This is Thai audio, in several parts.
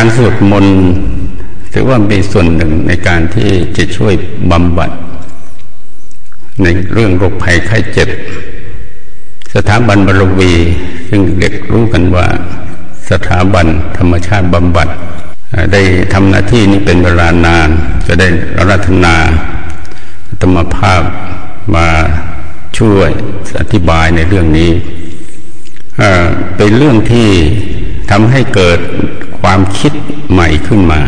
การสวดมนต์ถือว่าเป็นส่วนหนึ่งในการที่จะช่วยบำบัด ในเรื่องโรคภัยไข้เจ็บ สถาบันบรวีซึ่งเด็กรู้กันว่า สถาบันธรรมชาติบำบัด ได้ทำหน้าที่นี้เป็นเวลานาน จะได้รัตนาธรรมภาพมาช่วยอธิบายในเรื่องนี้เป็นเรื่องที่ทำให้เกิด ความคิดใหม่ขึ้นมา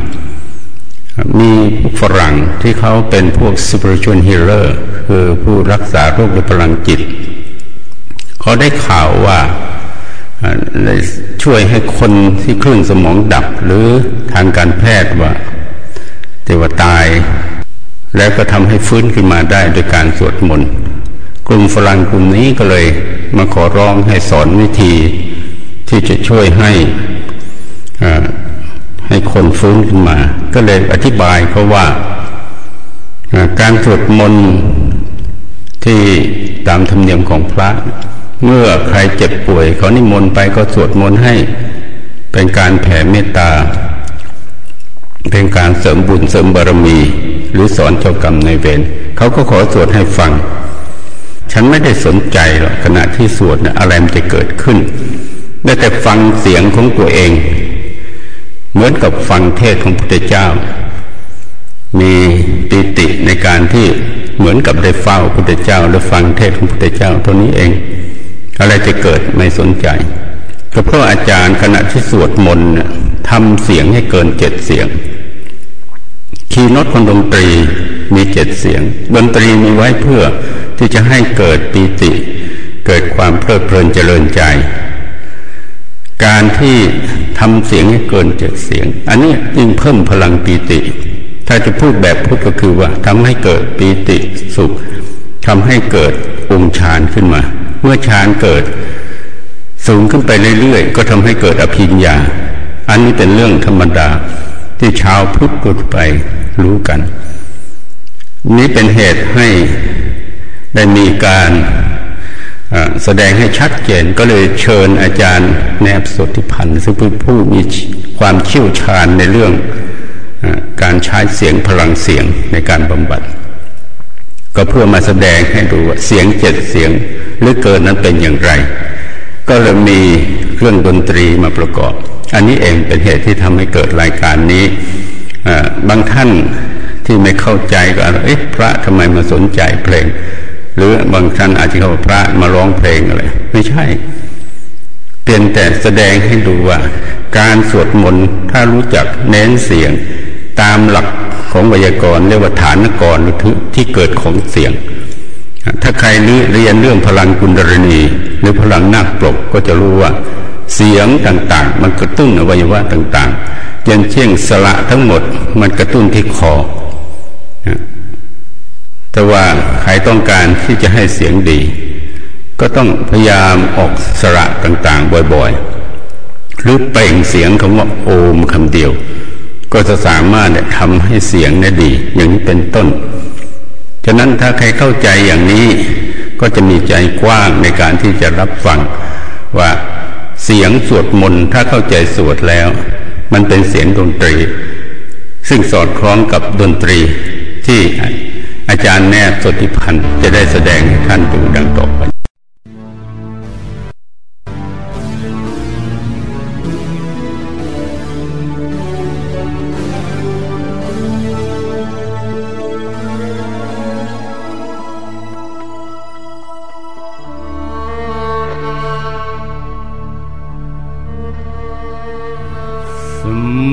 มีฝรั่งที่เขาเป็นพวก spiritual healer คือผู้รักษาโรคด้วยพลังจิต เขาได้ข่าวว่าช่วยให้คนที่คลื่นสมองดับหรือทางการแพทย์ว่าเทวตาย แล้วก็ทำให้ฟื้นขึ้นมาได้โดยการสวดมนต์กลุ่มฝรั่งกลุ่มนี้ก็เลยมาขอร้องให้สอนวิธีที่จะช่วยให้ ให้คนฟื้นขึ้นมา ก็เลยอธิบายเขาว่าการสวดมนต์ที่ตามธรรมเนียมของพระ เมื่อใครเจ็บป่วยเขานิมนต์ไปก็สวดมนต์ให้เป็นการแผ่เมตตา เป็นการเสริมบุญเสริมบารมี หรือสอนเจ้ากรรมในเวรเขาก็ขอสวดให้ฟัง ฉันไม่ได้สนใจหรอกขณะที่สวดนะอะไรมันจะเกิดขึ้นได้แต่ฟังเสียงของตัวเอง เหมือนกับฟังเทศของพระเจ้า มีปิติในการที่เหมือนกับได้เฝ้าพระเจ้าหรือฟังเทศของพระเจ้าตัวนี้เอง อะไรจะเกิดไม่สนใจ ก็เพราะอาจารย์ขณะที่สวดมนต์ทำเสียงให้เกินเจ็ดเสียง คีย์นตคนดนตรีมีเจ็ดเสียง ดนตรีมีไว้เพื่อที่จะให้เกิดปีติ เกิดความเพลิดเพลินเจริญใจ การที่ทำเสียงให้เกินเจ็ดเสียง อันนี้ยิ่งเพิ่มพลังปีติ ถ้าจะพูดแบบพูดก็คือว่าทำให้เกิดปีติสุขทำให้เกิดองค์ฌานขึ้นมา เมื่อฌานเกิดสูงขึ้นไปเรื่อยๆ ก็ทำให้เกิดอภิญญา อันนี้เป็นเรื่องธรรมดาที่ชาวพุทธกุไปรู้กัน นี้เป็นเหตุให้ได้มีการ แสดงให้ชัดเจนก็เลยเชิญอาจารย์แนบสติพันธ์ซึ่งเป็นผู้มีความเชี่ยวชาญในเรื่องการใช้เสียงพลังเสียงในการบำบัด ก็เพื่อมาแสดงให้ดูว่าเสียงเจ็ดเสียงหรือเกินนั้นเป็นอย่างไร ก็เลยมีเครื่องดนตรีมาประกอบ อันนี้เองเป็นเหตุที่ทำให้เกิดรายการนี้บางท่านที่ไม่เข้าใจก็เอ๊ะพระทำไมมาสนใจเพลง หรือบางท่านอาจจะเขาพระมาร้องเพลงอะไรไม่ใช่ เพียงแต่แสดงให้ดูว่า การสวดมนต์ถ้ารู้จักเน้นเสียงตามหลักของไวยากรณ์เรียกว่าฐานกรหรือที่เกิดของเสียง ถ้าใครเรียนเรื่องพลังกุณดรณี หรือพลังนาคปลกก็จะรู้ว่าเสียงต่างๆ มันกระตุ้นอวัยวะต่างๆอย่างเช่นสละทั้งหมดมันกระตุ้นที่คอ แต่ว่าใครต้องการที่จะให้เสียงดี ก็ต้องพยายามออกสระต่างๆบ่อยๆ หรือเปล่งเสียงคำว่าโอมคำเดียว ก็จะสามารถทำให้เสียงได้ดี อย่างนี้เป็นต้น ฉะนั้นถ้าใครเข้าใจอย่างนี้ ก็จะมีใจกว้างในการที่จะรับฟังว่าเสียงสวดมนต์ถ้าเข้าใจสวดแล้ว มันเป็นเสียงดนตรี ซึ่งสอดคล้องกับดนตรีที่ อาจารย์แนบสติพันธ์จะได้แสดงให้ท่านดูดังต่อไป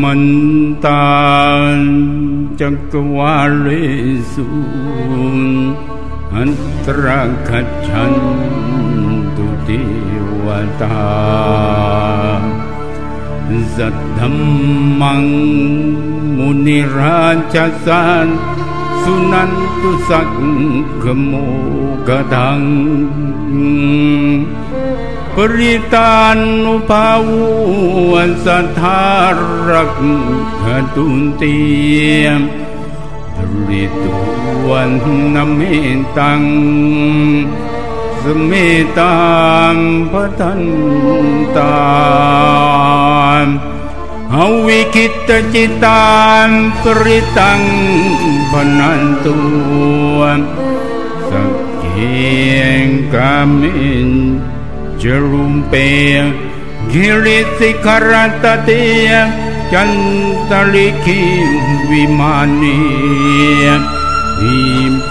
มันตา cakwalisun antra gajantu dewata zat dhammang muni rajasan sunan tusak gemu gadang ปริตานุภาวันสัทธารักขตุนเตียมปริตวันนเมตังสเมตามพัทันตามอวิคิตจิตานปริตังพนันตุสักเกียงกามิน จรุมเปียกิริสิกรตเตียจันตลิคิวิมานีอิมเป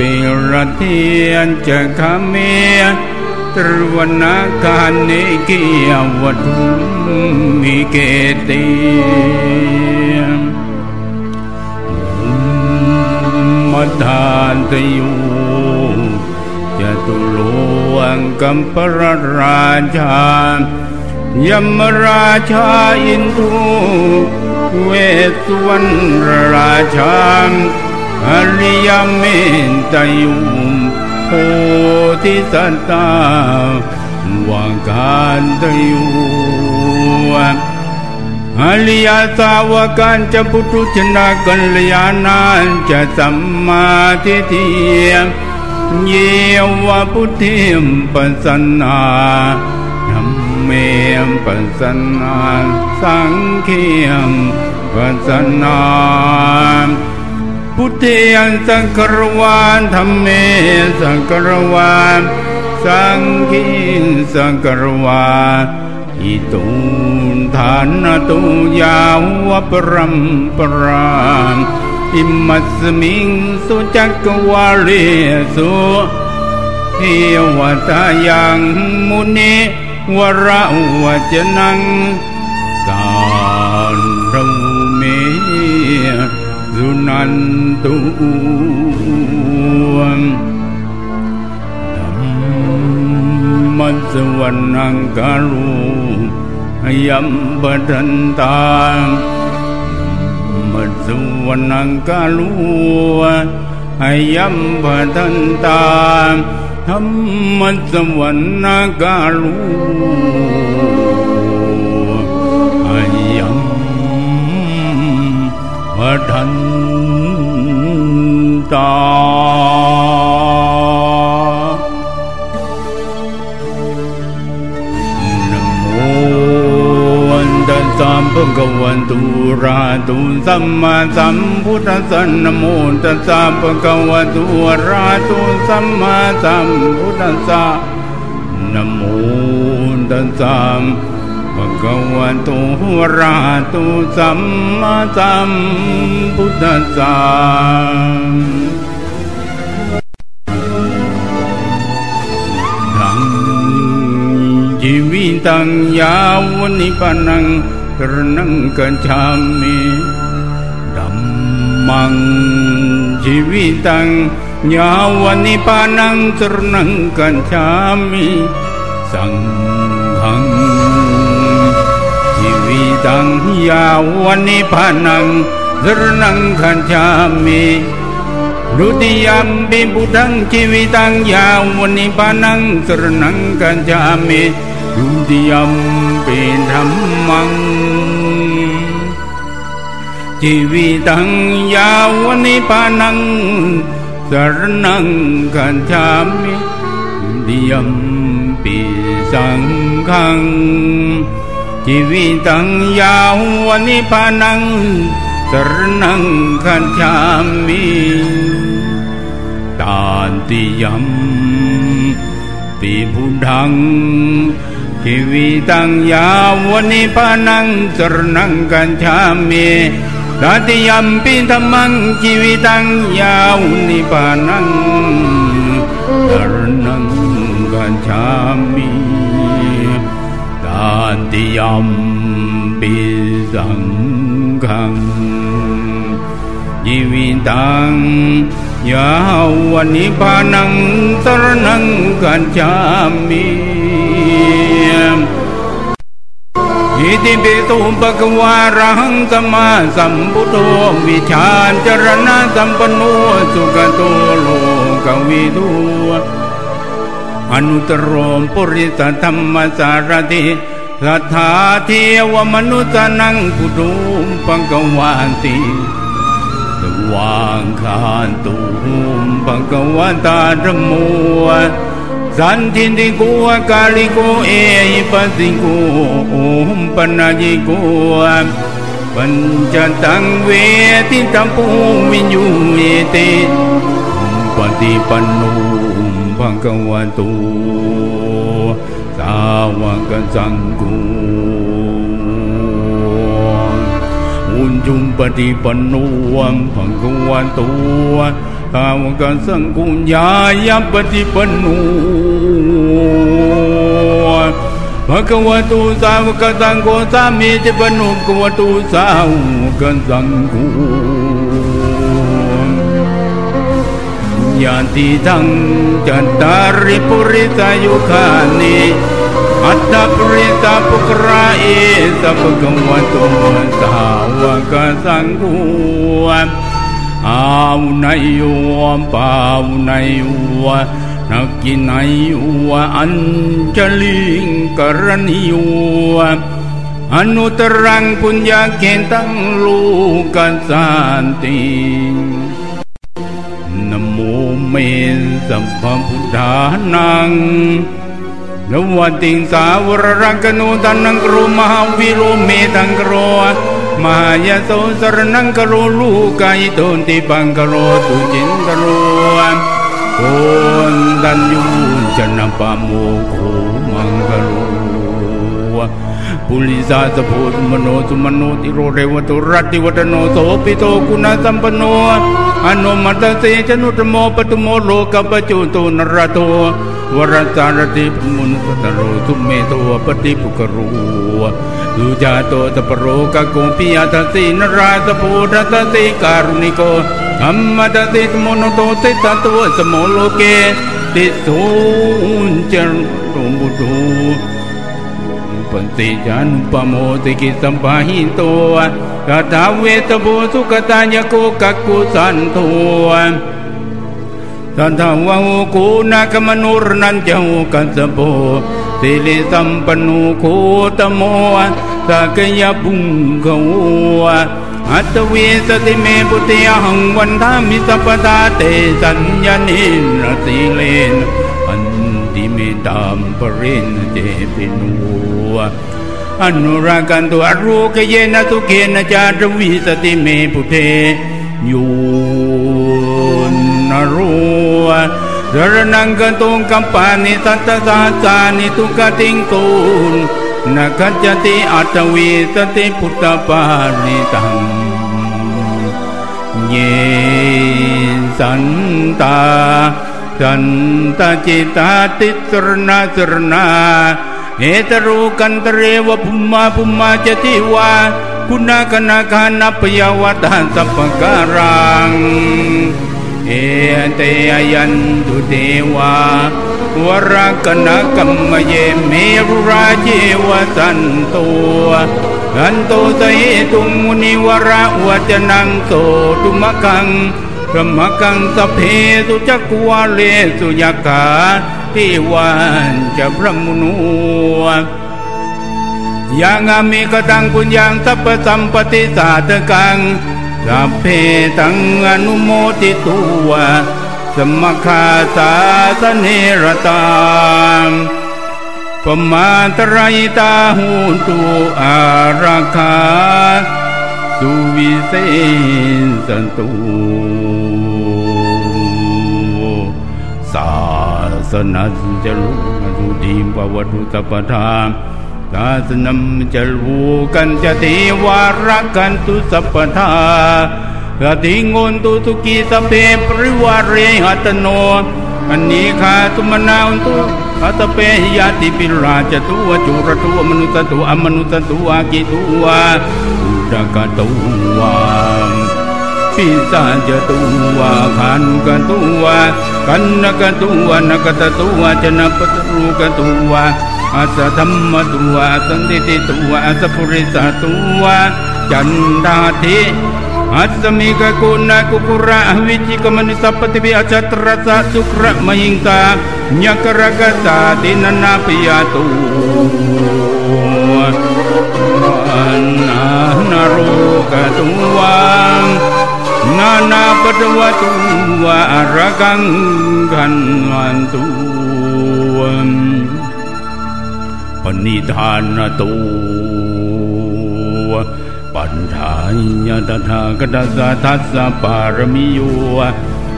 รเทียนจะคาเมียตรวนาการเนกิยวัตุมิเกติมัทานตยูจตุโล วังกัมปรราชายมราชาอินทุเวสวรรราชาอริยเมนตยุมโพธิสัตตาวังการตยุอริยสาวกันจะพุทุชนะกัลยาณานจะสัมมาทิฏฐิ เยวะพุทธิมปัสสนาธัมเมมปัสสนาสังเขียมปัสสนาพุทธิยันสังกรวานธรรมเมสังกรวานสังขีสังกรวานอิตุนฐานตุยาวปรัมปราม อิมัสมิงสุจักวาเลสุเทวตายังมุนีวระวจนังสารเมสุนันตุธรรมัสวรนังกาลุยัมปันตา มัสวรนังกาลุยัมปทันตาธรรมัสวรนังกาลุยัมปทันตา ตัสสะภะคะวะโตอะระหะโตสัมมาสัมพุทธสสะนโมตัสสะภะคะวะตอะระหะโตสัมมาสัมพุทธัสสะนโมตัสสะภะคะวะโตอะระหะโตสัมมาสัมพุทธัสสะทังชีวิตังยาวนิพพานัง สรณังกัจฉามิธัมมังชีวิตังยา วนิพพานังสรณังกัจฉามิสังฆัง ชีวิตังยาวนิพพานังสรณังกัจฉามิรุติยัมปิบุตังชีวิตังยาวนิพพานังสรณังกัจฉามิรุติยมปิธรรมังชีวิตังยาวนิพานังสรณังกัจฉามิรุติยัมปิสังฆังชีวิตังยาวนิพพานังสรณังคัจฉามิตานติยัมปิพุทธังชีวิตังยาวนิพพานังสรณังคังชีวิตังยาวนิพานังสรณังคัจฉามิตาติยัมปิสังฆังชีวิตังยาวนิพพานังสรณังกัจฉามิ อิติปิตุปะกวารังสัมมาสัมพุทโธวิชาจรณะสัมปันโนสุขโตโลกวิทูอนุตตรมปุริสธรรมสารติสัทธาเทวมนุษย์นังพุทุมปังกวานติสว่างคานตุมปังกวาตาธรรมัว สันทินติโกกาลิโกเอหิปัสสิโกโอม ปนาจิโกปัญจตังเวทิตัมปูวิญญูเอเตปาวกสังโฆอุญจุมปฏิปันโนภะคะวะโตสาวกสังโฆญายปฏิปันโนวะโตสาวกสังโฆสามีจิปนุภะคะวะโตสาวกสังโฆญาติทังจัตตาริปุริตายุคานิอัตตปุริตาปุกราเอสัพกวะโตสาวกสังโฆอาวุนายโยปาวุนายโยนักกินายโยอัญจลิงกรณิโยอนุตรังปุญญาเกตังลูกัสสันตินะโมเมสัมพุทธานังนวัติงสาวรังกนุตันนังกรุมหาวิโรเมตังกร มายาโสสรนังกโรลูกายโตนติปังกโรตุจินกโรโอนดันยูจนะปะโมโคมังกโรปุลิสาสโพสมโนสุมโนติโรเรวตุรัติวัตโนโสปิโตคุณสัมปโนอนุมัตเสจนุตโมปตุโมโลกปจุโตนรโต วรตารติปมุนสตโรทุเมโตปฏิปุกรูลุจาโตตปโรกโกปิยทัสสินราสโพธัสสิการุณิโกอัมมตสิตมโนโตสิตตัวสมโลเกติสุนจันตุบุตุปันติจันปโมติกิสัมปะหิโตกตาเวตโบสุกตาญโกกักกุสันโต ทันทวะโกูนักมนุรนันเจ้ากัสโบติลิสัมปนุโคตโมสักยบุงกวอัตเวสติเมปุติหังวันทามิสัพตาเตสัญญานินสิเลนอันติเมตามปรินเจปินูอนุรากันตัวอรูกเยนะสุเกนะจารวิสติเมปุเทยู นรูสรนังกันตุงกัมปานิสัตตสาสานิทุกติงตูนนักจติอัตวีสติพุทธปาริตังเยสันตาสันตาจิตาติสรณาสรณาเอตรูกันตเรวภุมมาภุมมาจติวาคุณากนาคานัปยาวตาสัพการัง เอเตยันตุเทวาวรกนกัมมเยเมรุราเจวสันโตกันโตสเหตุมุนิวระวัจนังโสตุมกังพระมกังสเพสุจักวาเลสุยกาทิวันจะพระมุนุยังามิกตังปุญญังสัพพสัมปติสาตกัง สัพเพตังอนุโมติตัวสมคาสาสเนรตามปมาตรายตาหูตุอาราคา สุวิเศษสันตุศาสนาจะลุสุดีปวัตุตปทาน ศาสนมจะรูกันจะเทวารักกันตุสัพพทากติงนตุสุกีสเปปริวารเรหัตโนอันนี้ขาตุมนาอุตุอัตเปหิยาติปิราชตัวจุรตัวมนุสตัวอมนุสตัวอากิตัวอุดกตัวปิสาจตัวขันกตัวกันนกตัวนักตตัวจนตุวอา สธรรมตัวสันติตตัวอาสปุริสตัวจันดาติอัสมิกกุณกุกุระวิจิกมนิสัพติบิอาจัตรสะสุคระมหิงตาญกรกสาตินันาปิยตุอันนานารุกตุวัง นานาปตวตุวะระกังกันวันตุปณิธานตูปัญธาสัญญาตถาคตสาทัสสะปารมิโย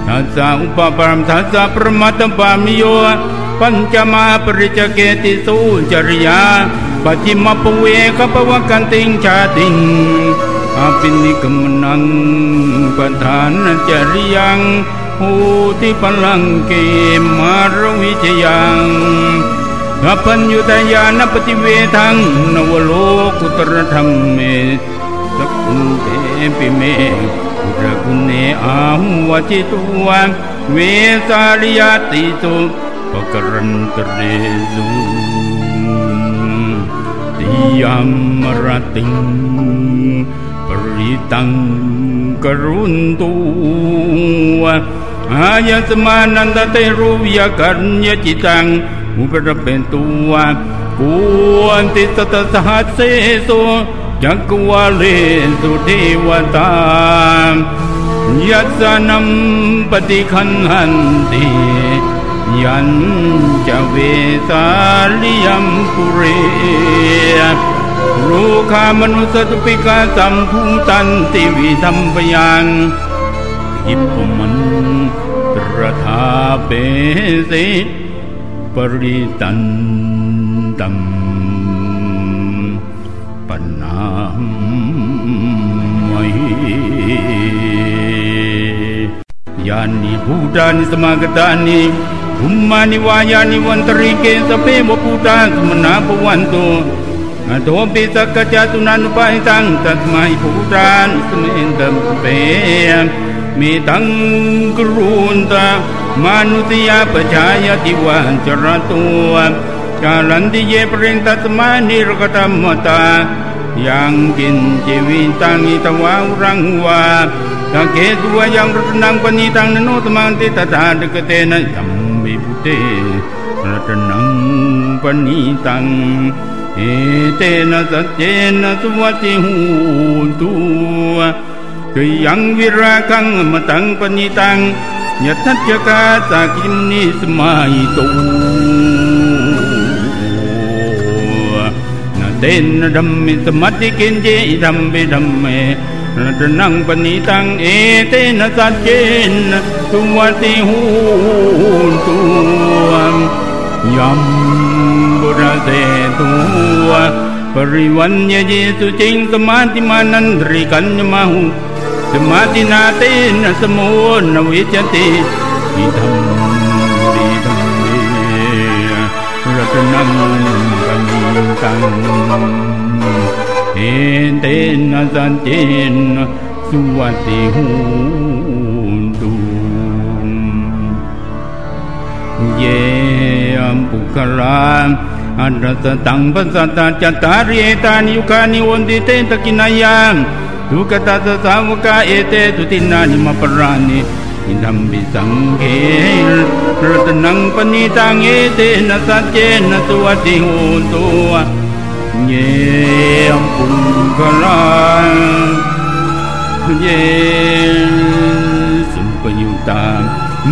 ทัสสะอุปปารมทัสสะปรมัตตปามิโยปัญจมาปริจเกติสุจริยาปัจิมปเวขปวกันติงชาติง อาปินิกมนังปทานจริยังหูติพลังเกมารวิจยังอปัญญุตยานปฏิเวทังนวโลกุตรธรรมเมสักเตปิเมกุรกุณเนอาหุวจิตุวันเวสาลิยติตุปกรันตเรซุติยามรติง ริตังกรุณตุอายสมานันตเตรูยกัญญจิตังอุปรเป็นตัวกุวันติสตสหัสเสสุจักวาเลสุเทวตายัสนัมปฏิคันหันติยันจะเวสาลิยมปุเร รูขามนุสตุปิกาสัมภูตันติวิธรรมปยังอิปมันตรธาเปสิปริตันตัมปนามยานิภูตานิสมากตานิภุมมานิวายานิวันตริเกสเปวภูตาสมนาภวันตุ อโตปิสักจตุนันุปาหิตังตัสมัยภูตานิสเมนตัมเปมีตังกรุณตามนุษยาปชายติวันจรตัวกาลันติเยปริงตัสมานิรกตัมมตายังกินจีวิตังอิตวารังวาตะเกตัวยังรัตนังปณิตังนโนตมันติตถาดกเตนะยัมบิพุเตรัตนังปณิตัง เอเตนะสัจเจนะสุวัติหูตุคือยังวิราคังมตังปณิตังยทัจกาตากิมนิสมัยตุนาเตนะดัมมิสมัติกินเจดัมเบดัมเมรัตนังปณิตังเอเตนะสัจเจนะสุวัติหูตุยัมบุระเตตั परिवन्यजेतु चैङ्कमातिमानन्द्रिकन्यमाहु समातिनाथेन समो न विचते इदं रत्नं रमितं एतेन सन्तेन सुवति हून्तु ये अम्बुकराम् อัตตตังปัสสตาจัตตาริเอตานิยุคานิวันติเตตกินายังทุกตาสสาวกาเอเตตุตินานิมาปรานิอินัมบิสังเกรตนังปณิตังเอเตนะสัจเจนะตัวติโหตัวเยมปุงกลางเยสุปยุตา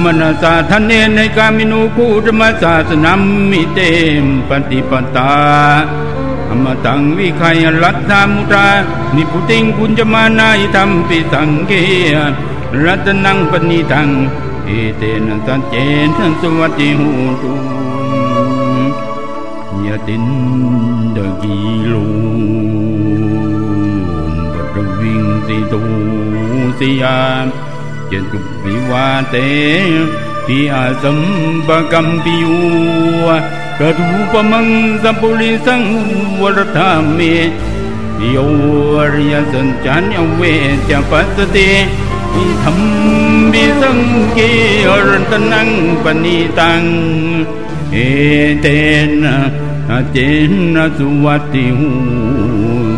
มนาสาทนเนในกามินูคูธรรมศาสนามิเตมปฏิปตาธรรมตังวิไคลัตธรรมุตานิพุติงคุณจะมานาอิธรรมปิสังเกียรัตนังปณิทังเอเตนะสัจเจนสวัสดิหูตุยตินดกีลูปตวิงสิตูสยาม ตุปิวาเตปิอาสัมปกัมปิยูกระดูปมังสัมปุริสังวรธรรมีโยริยสันจันเวจะปัสติิธรรมบิสังเกรตนังปณิตัง เอเตนะเจนะสุวัติหู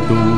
ตุ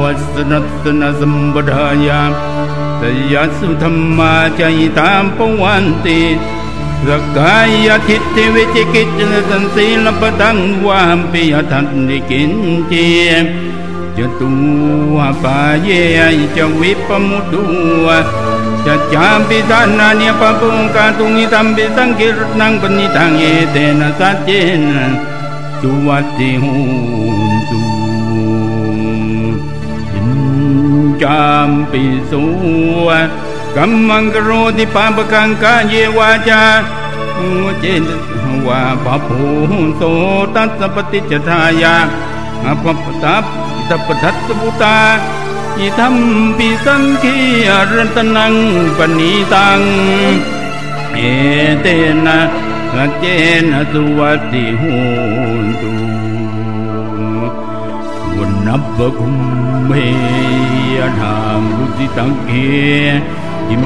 วัสนัสนสัมปทายาตยัสุธรรมาใจตามปวันติสกายทิฏฐิวิจิกิจสันสีลปตังวามปิยทันนิกินเจจตุวปาเยจะวิปมุตุจะจามปิสานานิปปุงกาตุงิตัมปิสังกิรนังปณิตังเอเตนะสัจเจนะสุวัติหุตุ จามปิสุกัมมังกโรติปาปกังกาเยวาจาเจนวาปะภูโสตัสปฏิจทายาอภปตัปตปทัตบุตาอิธรรมปิสังขีอรัตนังปณีตัง เอเตนะเจนะสุวัติหุตุ วันนับกุมเมยธามรุติตังเกอิม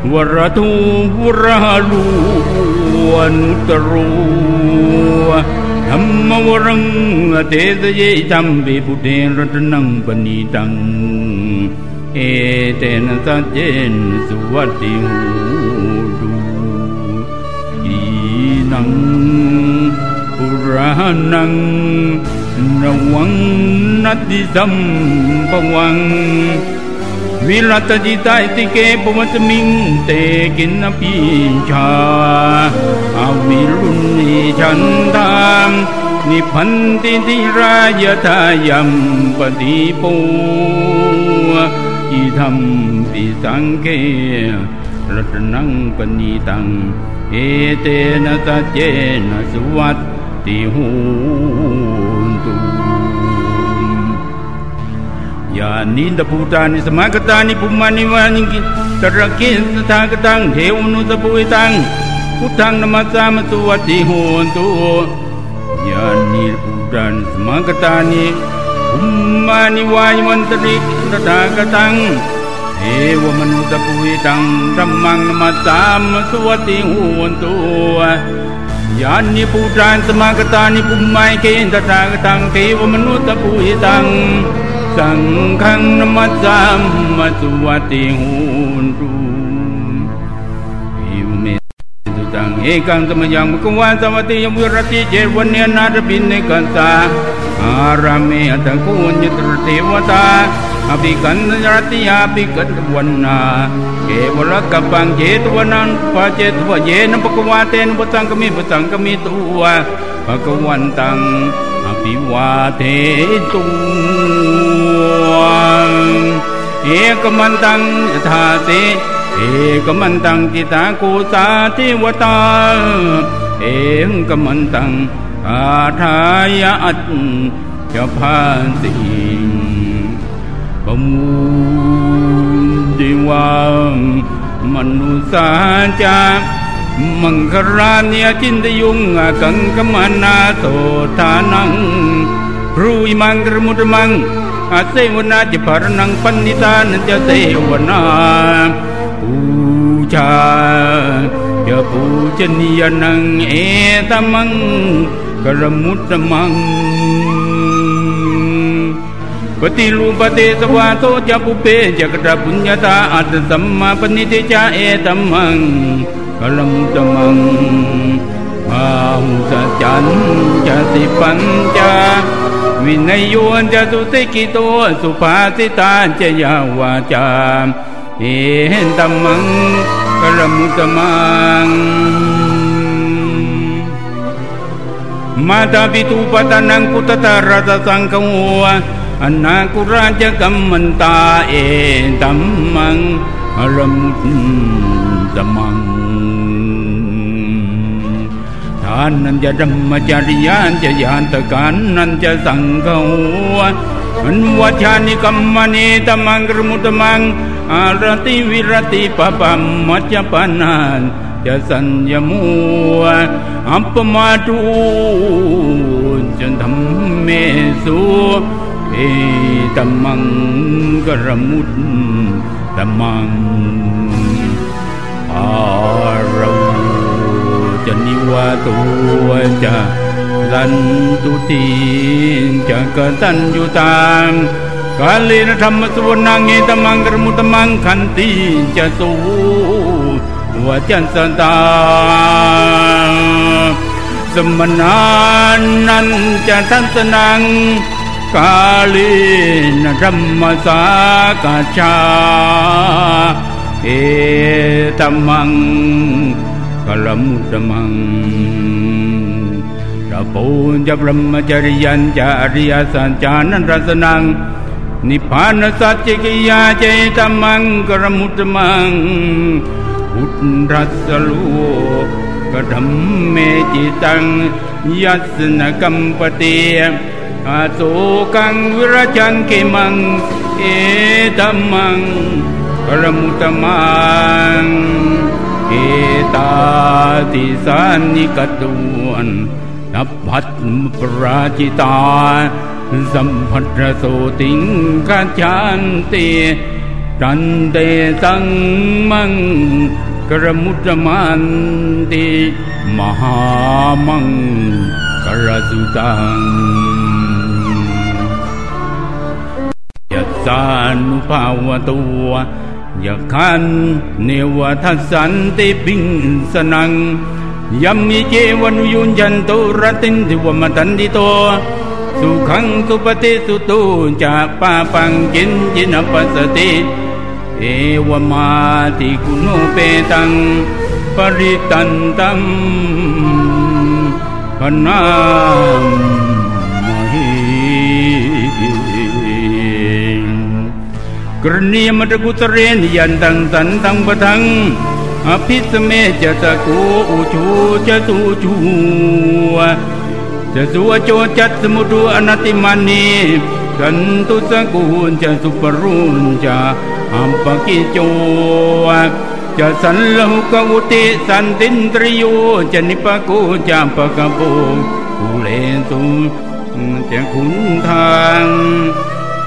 หันมาเตปัตมัสมิงกิเมนตตุปมังธรรมวรังอเตสเยนิพพา วิรัตจิตาติเทรัตนังปณิตังเอเตนะปวัตติสัมปวังวิรัตจิตาติเกปวัตมิงเตกินปิชาอาวิรุณีฉันตามนิพันติติรายทายัมปฏิปูอิธรรมปิสังเกรัตนังปณีตัง เอเตนะสัจเจนะสุวัตติหูตุ यानींद भूतानि समागतानि पुमानि वानि तरके तथागतां देवनुतपुवितां पुट्ठां नमसामतु वति होन्तु यानीर्भूतानि समागतानि पुमानि वायुमन्तरि तथागतां एवमनुतपुवितां ब्रह्मां नमसामतु वति होन्तु यानि भूतानि समागतानि पुमायके तथागतां देवमनुतपुविताम् สังเทวนุตปุยตังพุทธังนมัสสามสุวัติโหตุยานิภูตานิสมากตานิภุมานิวานิวันตริตถากตังเอวมนุตปุยตังธัมมังนมัสสามสุวัติโหตุยานิภูตานสมากตานิภุมาเกนตถากตังเทวมนุตปุยตังสังฆังนมัสสามมสุวัติหุนตุอิเมตุตังเอกังสมยังมุขวาสวัติยมุรติเจวันเนนาตปินเนกันตาอารามเมอัตกุญญตรเทวตาอภิกันนรติยาภิกันวันนาเกวรกัปังเจตวนันปะเจตวเยนปะกวาเตนปะสังกมิปะสังกมิตัวปะกวันตังอภิวาเทตุง เอกมันตังยถาเตเอกมันตังจิตากุสาทิวตา เองกมันตังอาทายะอัตจะพาสิปมูดิวามนุสาจามังครานียจินตยุงกังกมานาโตทานังรูอิมังกรมุตมัง อาเสวนาจะปารนังปันนิตานันจะเสวนาปูชาจะปูชนียนังเอตมังกรมุตมังปฏิรูปเตสวาโตจะปุเปจะกระปุญญาตาอัตสัมมาปณิติจาเอตัมมังกลมุตมังพาหุสัจจันจะสิปัญจา วินัยโยนจะสุติกิโตสุภาสิตาจะยาวาจาเอหตัมมังกลมุตมังมาตาปิตุปตานังพุตตาราตสังฆัวอนาคุราชกัมมันตาเอตัมมังอรมุตตมังานนันจะธรรมจริยานจะยานตะการนันจะสังฆัวมันวัชานิกัมมณีตมังกรมุตมัง อารติวิรติปปัมมัจจปนานจะสัญญมัวอัปมาตูจนทำเมสุเอตมังกรมุตตมมังอารา จะนิวาตัวจะสันตุติจะกตัญญูตังกาลีนธรรมสุวรนังเอตมังกรมุตมังขันติจะสูวจันสตาสมนานันจะทันสนังกาลีนธรรมสากาชาเอตมัง ลมุตมังระปูนจะบรมจริยันจะอริยสัจจานันรสนัง นิพพานสัจจิกิยาเจตมังกรมุตมังพุทธัสลูกธรรมเมจิตัง ยัสนกัมปเตอาโสกังวิรจังเกมัง เอตมังกรมุตมัง ตาติสานิกตวนนับพัดปราจิตาสัมพัทรโสติงกัจจันติตันเตสังมังกรมุตมันติมหามังกรสุตังยัสานุภาวตัว ยัขันเนวทัสสันติปิงสนังยัมมิเจวนุยุญจันตุรตินทิวมตันติโตสุขังสุปฏิสุตุจะปาปังกินจินปัสสติเอวมาติกุโนเปตังปริตันตัมพนาม กรณีมตะกุตเรนยันตังสันตังปะทังอภิสเมจะตะกูอุชูจะตูจูจะสุวโจจัตสมุตุอนัติมานีสันตุสกุลจะสุปรุนจะอัมปกิโจจะสันลหุกอุติสันตินตริโยจะนิปกูจะปะกะโปกุเลสุจะขุนทาง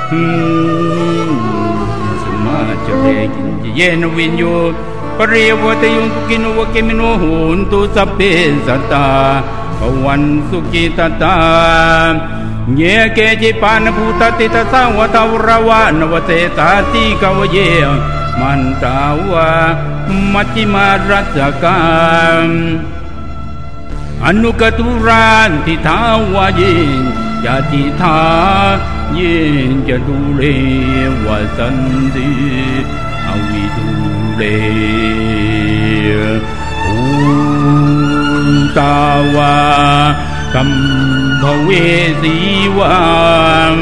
สมา จะเรกินเยนวินโยปริยวตยุตุกินวะเกมิโนหุนตุสัพเพสัตตาภวันสุกิตตาเยเกจิปานภูตติตสาวตาวรวานวเตตาติกวเยมันตาวามัจจิมารัสกามอนุกตุรานทิทาวายิน ยาติทายินจะดูเลวสันติอวิดูเลอุตาวาสัมภเวสีวัง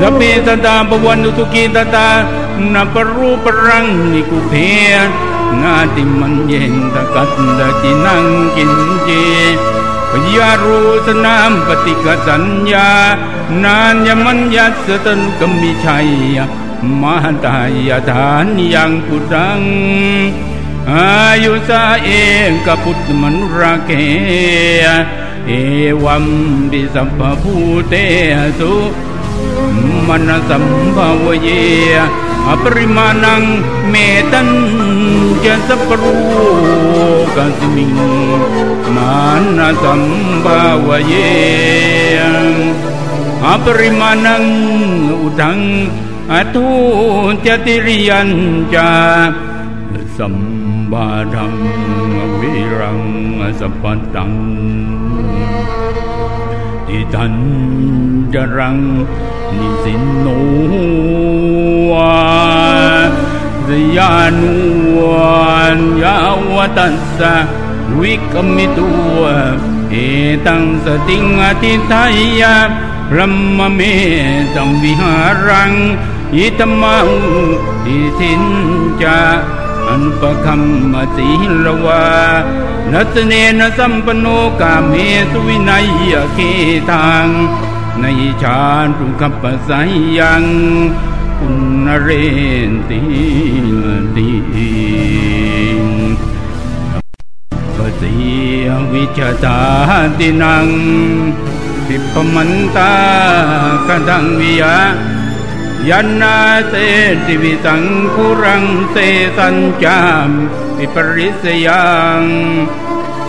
สเปตตาปวันตุกิตตานาปรูปรังนิกุเพงาติมันเย็นตะกัดตะจินังกินเจ ปยารูสนามปฏิกสัญญา นานยมัญญัสตนุกมิชัยมาตายฐานยังกุรัง อายุสาเองกพุทธมนุราเก เอวัมปิสัพพูเตสุ มนสัมภาวเยอปริมาณังเมตันจะสัพรูกัสมิงมานะสัมภาวเยอปริมาณังอุดังอทุจติริยันจาสัมบาดังวิรังสัพตังทิทันจรัง ยานุวันยาวตัสสะวิกมิตัวเอตังสติงอธิทายาพระมเมตังวิหารังอิตมาอุติสินจาอันปะคัมมสีลวานัสเนนสัมปโนกาเมสุวินัยเกตัง ในชาตุขับสายยังคุณเรนติตีสีวิชาตาตินังทิพมันตากดังวิยายันนาเตติวิสังคุรังเตสัญจามวิปริสยัง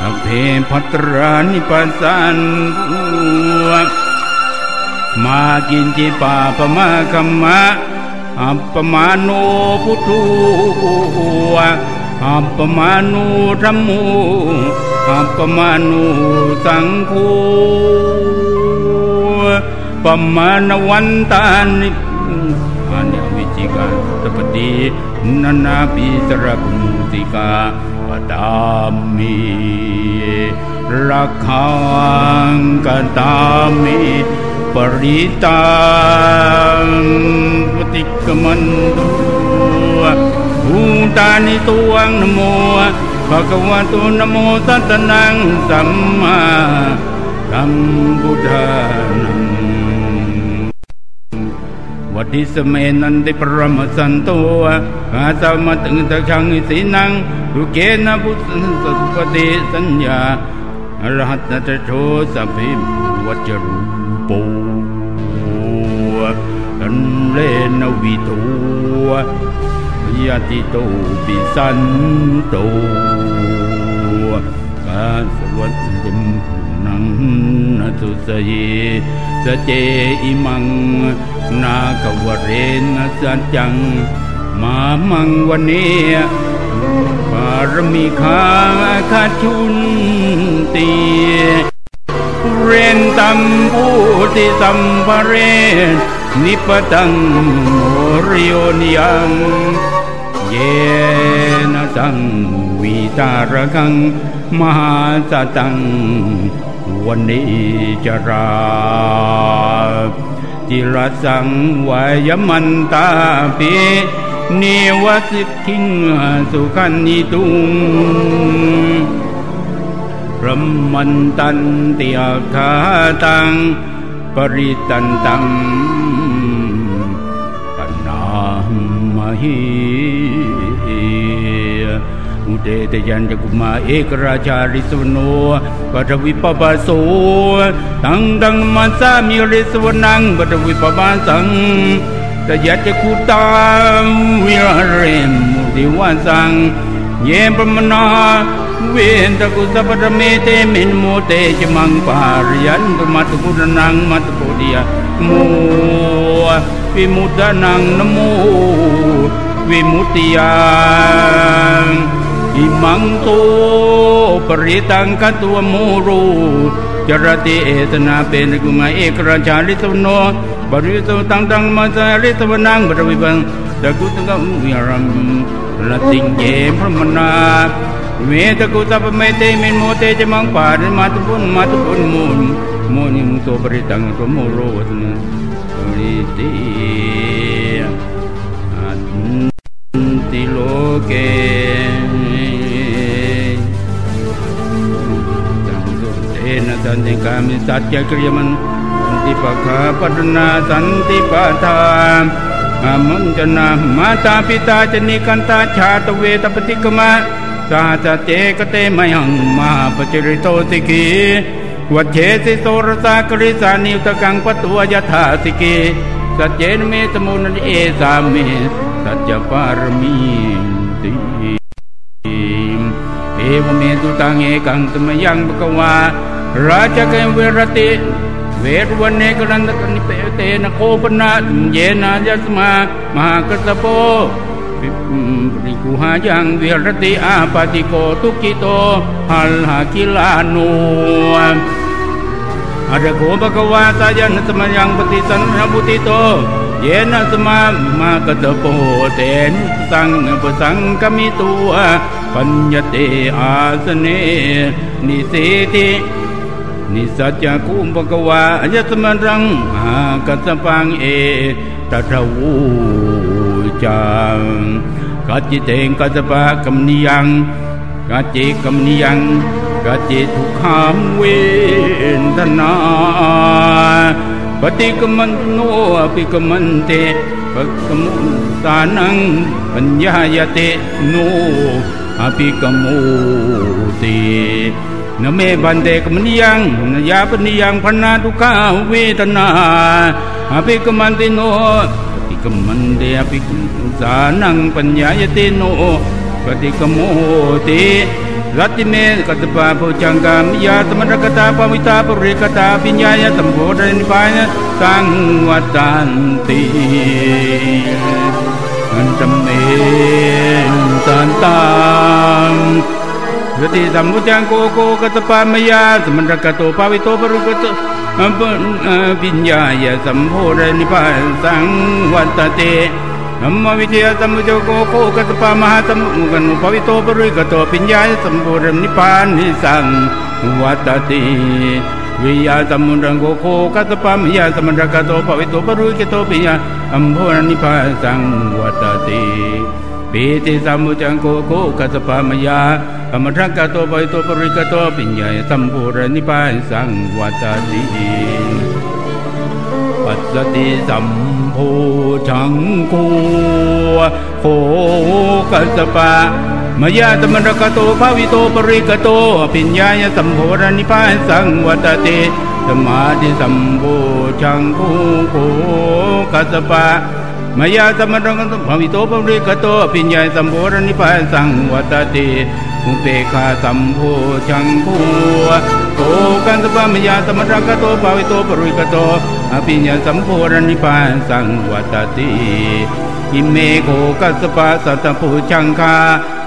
มตังกันนากุลมเกจาปตังเมตังติปานเกเมจะปุปเตเมเมตังเมตังบังปเตเมมามังปัตตุหิงสิมามังหิงสิติปาตะกุมามังวัตมามังหิสิปุปโตอเปสันตาสเปปนัสเปปุตตาจะเกวราอเปพัตรานิปัสสันมากินจิปาปมาคัมมะอัปปมาโนพุทุอัปปมาโนธรรมูอัปปมาโนสังโฆปมาณวันตานิอันยวิจิกาตปฏินันนาปิสระกุมุติกาปดามิ รักขังกตามิปริตาปฏิกมันตุภูตานิตวังนโมภะคะวะโตนโมตัสนังสัมมาสัมพุทธานังวัดิสเมนันติปรมสันโตอาสามาตึงตะชังสินังทุเกนะพุทธสุปฏิสัญญา อรหัตตะโชสัพพิวัจรูปูอันเลนวิทูยติโตปิสันโตกาสวัสดิมนังนสุสเยสเจอิมัง นากวเรนสัจจัง มามังวันนี้ปารมีคาคาชุน ตีเรนตัมปูติสัมภเรนนิปตังโมริโยนยังเยนะตังวิตารกังมหาสตังวันนี้จราจิรสังวายมันตาปิเนวสิกิงสุขันนิตุง รมันตันติอาคาตัง ปริตันตังปนามหิอุเดตยันจกุมาเอกราชาริสวโนปัทวิปปาโสตังดังมัสามิริสวนังปัทวิปปาสังตยัจกุตามวิรเรมุติวาสัง เยปมนา เวนตะกุสัพพะเมเตมินโมเตจมังปารยันตุมัตปุรนังมัตโพธิยโมวิมุตตานังนโมวิมุตติยังอิมังโตปริตังกัตัวโมรูจรติเอตนาเป็นกุมาเอกราชาลิสวโนบริสุตังตังมาสาลิสวนังบริวิบังตะกุตกะวิรัมละติงเยพระมนา เวตกุตปเมเตมินโมเตจมังปาริมาตุปุนมาตุปุนมูนโมนิมุโตปริตังตัวโมโรวตนะริติอัตติโลเกจังสุเตนะสันติกามิสัจจกริยมันสันติปะคาปัตนาสันติปะทานอามุนจนามาตาปิตาจนิกันตาชาตเวตปฏิกมา สาจเจกเตมยังมาปจิริโตสิกีวัจเชสิโสรสากริสานิวตะกังปตัวยถาสิกีสัจเจนเมสมุนเอสามิสัจจปารมีติเอวเมตุตังเอกังตมยังบกวาราชเกเวรติเวรวันเนกรันตกนิเปเตนะโคปนาเยนายสมามหากัสโป ริกุหายังวิรติอาปติโกทุกิโตหัลหากิลานุอาระโกบกวาตายันสมัยังปฏิสันนบุติโต เยนะสมามากตโปเตนสังปสังกมิตัวปัญญเตอาสเนนิเสตินิสัจจคุมปกวายัสมันรังอากัสปังเอตถาวู จังกัจจิเตงกัสปะกัมนิยังกัจจิกัมนิยังกัจจิทุกขามเวนทนาปฏิกมันโนอภิกมันเตปกมุสานังปัญญายเตโนอภิกมุติ นเมบันเดกมนิยังนยาปนิยังพนาทุกาเวทนาอภิกมันติโนปฏิกมันเดอภิกสานังปัญญายเตโนปฏิกโมติรัติเมกัตปาภูจังกามยาตมรกตาปวิตาปริกตาปิญญายสัมโพธินิพานสังวัตันติอันตเมตันตัง ยติสัมพุจังโกโกกัตปามยาสมรกโตปวิโตปรุกโตปิญญายสัมโพธินิพพานสังวัตเตนัมมวิเทยสัมมุจโกโคกัตปามหาสัมมุกันภวิโตปริกโตปิญญาสัมโพธินิพพานิสังวัตติวิยาสัมมุรังโกโคกัตปามยาสัมมรกโตภวิโตปริกโตปิญญาสัมโพนิพพานสังวัตติ ปิติสัมมุจังโกโคกัตปามยาสัมมรกโตภวิโตปริกโตปิญญาสัมโพธินิพานสังวัตติปัสสติสัมโพชังโกโคกัสปะมยาตมรกโตภาวิโตปริกโตปิญญาสัมโพรนิพานสังวัตติสมาธิสัมโพชังโกโคกัสปะ มายาตมรกโตภาวิโตปริกโตปิญญาสัมโพรนิพานสังวัตติอุเบคาสัมโพชังโคโกกันตปามยาตมรังกโตภาวิโตปริกโตอภิญญาสัมโพรนิพานสังวัตติอิเมโกกัสปะสัตปูชังคา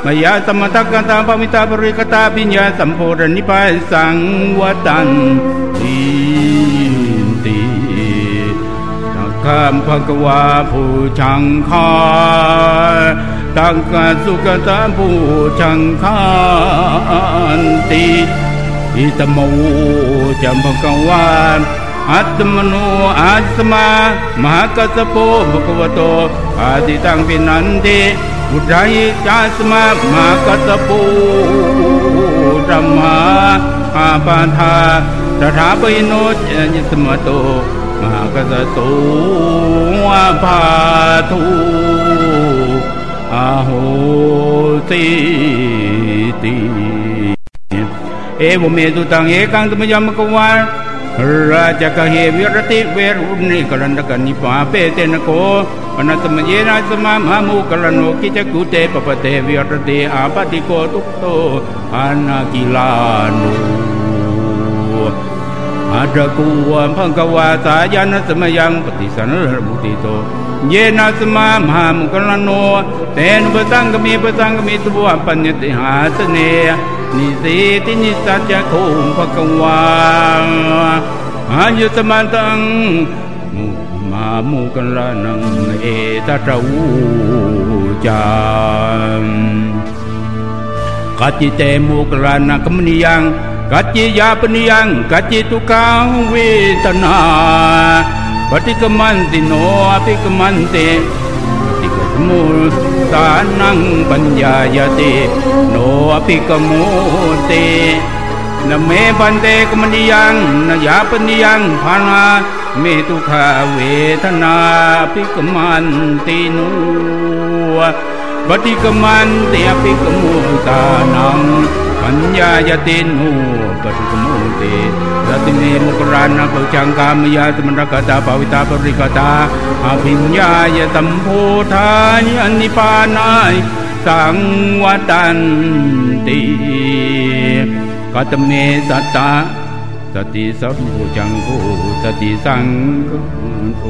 มายาสมทักกันตาภาวิตาปริกตาปิญญาสัมโพรนิพานสังวัตันติ ตักขามภกวาผู้ชังคาตังกสุกตาผู้ชังคานติอิตมจัมภกวาอัตมโนอาสมามหากัสโปภควโตอาติตังปินันติบุตรายจาสมามหากัสโปธรรมาอาปาทาตถาปิโนเอวเมตุตังเอกังตมยมกวาราชกเหวิรติเวรุณิกรันตกนิปาเปเตนโต มเยนาสมามหามุกรโนกิจกุเตปปเตวิรติอาปติโกตุกโต อานากิลานุอาตะกูวะพังกวาสายานสมยังปฏิสันรมุติโต เยนาสมามหามุกรโนเตนปสังกมีปสังกมีตุวปัญญติหาสเนนิสิตินิสัจโคมภกวาอายุสมันตังมุมามุกันลานังเอตตะวูจามกัจจิเตมุกลานักมนิยัง กัจจิยาปนิยังกัจจิตุกังเวทนาปฏิกมันติโนอภิกมันเตปฏิกมุสานังปัญญายติโนอภิกมุเตนเมบันเตกมนิยังนยาปนิยังภานาเมตุขาเวทนาภิกมันติโนปฏิกมันเตอภิกมุสานัง ปัญญายตินูปฏิกมุเตรติเมมุกรานะปุจังกามยาสมรกตาภวิตาปริกตาอภิญญายสัมโพธานินิพานายสังวัตันติกัตเมสัตตาสติสัมโพจังโฆสติสังโฆ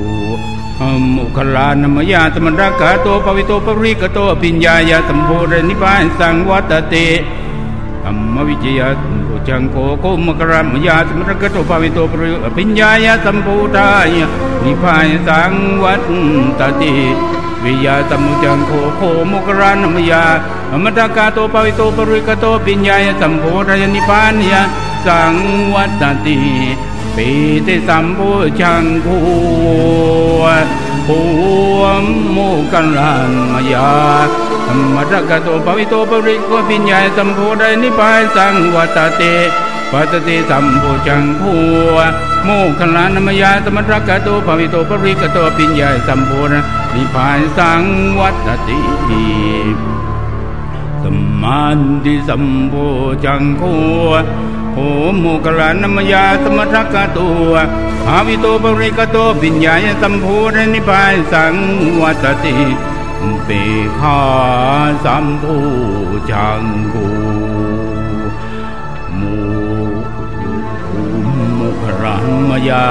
มุขลานมยาตมรักกะโตปวิโตปริกโตปิญญายาสัมโพรนิพานสังวัตเตธ รรมวิจยาสัมโพจังโฆโคมกรมยาตมรกกะโตปวิโตปริปิญญายาสัมโพทายนิพานสังวัตเตวิยาตมุจังโคโคมกรานมยาอมตะกาโตปวิโตปริกโตปิญญายสัมโพทายนิพานยาสังวัตติปีติสัมโพชังโมกันลานมา ยาธรรมรักโตปวิโตปริโกปิญญาสัมโพไดนิพายสังวัตเตปัตติสัมโพชังคูโมคัลานมายาธรรมรักโตปวิโตปริกโตปิญญาสัมโพนิพายสังวัตติสัมมันติสัมโพชังคูโอโมกลานมยาสมทักตั วภาวิโตปริกโตปิญญาสัมโพธนิพายสังวัตติเปขาสัมโพจังกูมูมุขรามยา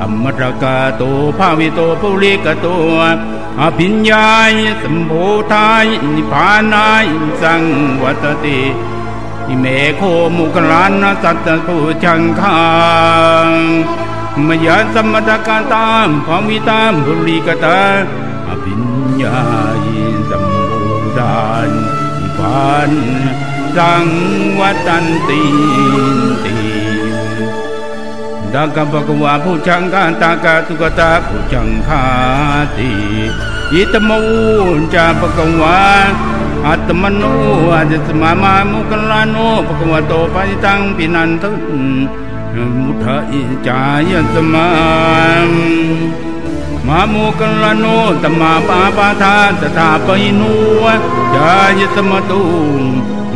อมตะกาโตภาวิโตปุริกโตอภิญญาสัมโพธายนิพานายสังวัตติอิเมโคมุกลานสัตตปูชังคาง มยานสมัตกาตามความวิตามภริกตาอภิญญาอินสัมบูดานอิปันสังวัตันติตีดังกัมปกวาผู้ชังกาตากาสุกตาผู้ชังคาตียิตมูจาปกวาอัตมโนอาจสมามามุกลานุปกวาโตปัญจังปินันทุ มุทะอิจายสมามาโมกัลโนตมาปาปาทาตถาปหินุจายสมตุ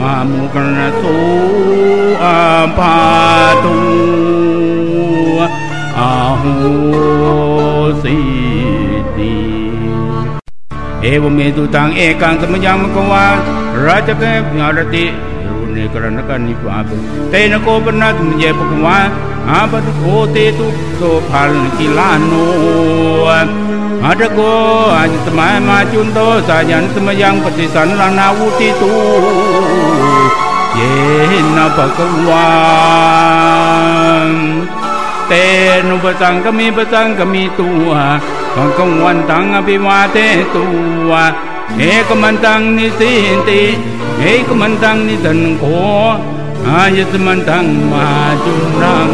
มาโมกัลโสอาภาตุอาหูสีตีเอวเมตุตังเอกังสมยังมกวาราชเกรรติ เนกรณกันนิปาปเตนโกปนัตมเยปกวาอาปตโกเตตุโสภัลกิลานุอาตโกอาจสมัยมาจุนโตสายันสมยังปฏิสันลานาวุติตูเยนะปกวาเตนุปสังกมีปสังกมีตัวกังกังวันตังอภิวาเทตัว เอกมันตังนิสิติเอกมันตังนิสันโคอายตมันตังมาจุนัง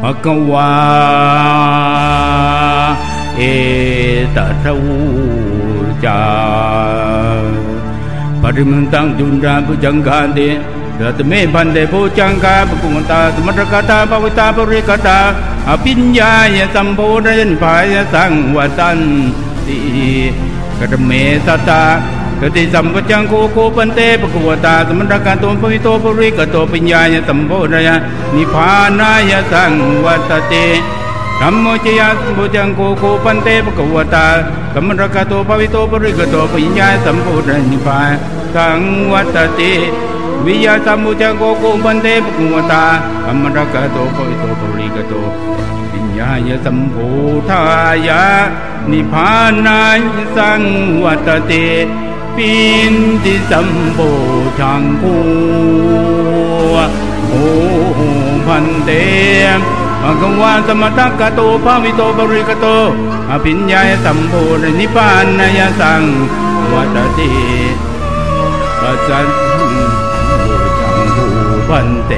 ภะกวาเอตัทวูจาปริมันตังจุนราปุจังกานเตรัตเมพันเตโพจังกาปุกุมตาสมัตกตาปวิตาปุริกตาอภิญญายสัมโพธยันภายสังวตัน ติกระเมสตาสติสัมปชัญโคโคปันเตปะกวตาสมรการตุมปวิโตปริกโตปัญญายสัมโพธยานิพานายสังวัตเตธรรมโมจยาสุจังโกโคปันเตปะกวตาสมรการตุปวิโตปริกโตปัญญาสัมโพธนิพาสังวัตเตวิยาสัมมุจังโกโคปันเตปะกวตาสมรการตุปวิโตปริกโต ญายสัมภูทายะ นิพานาสังวัตเตปินติสัมโพชังคูโอพันเตมังกวาสมตักกโตภาวิโตบริกโต อภิญญาสัมโพนิพานนายสังวัตเตปัจจันพันเต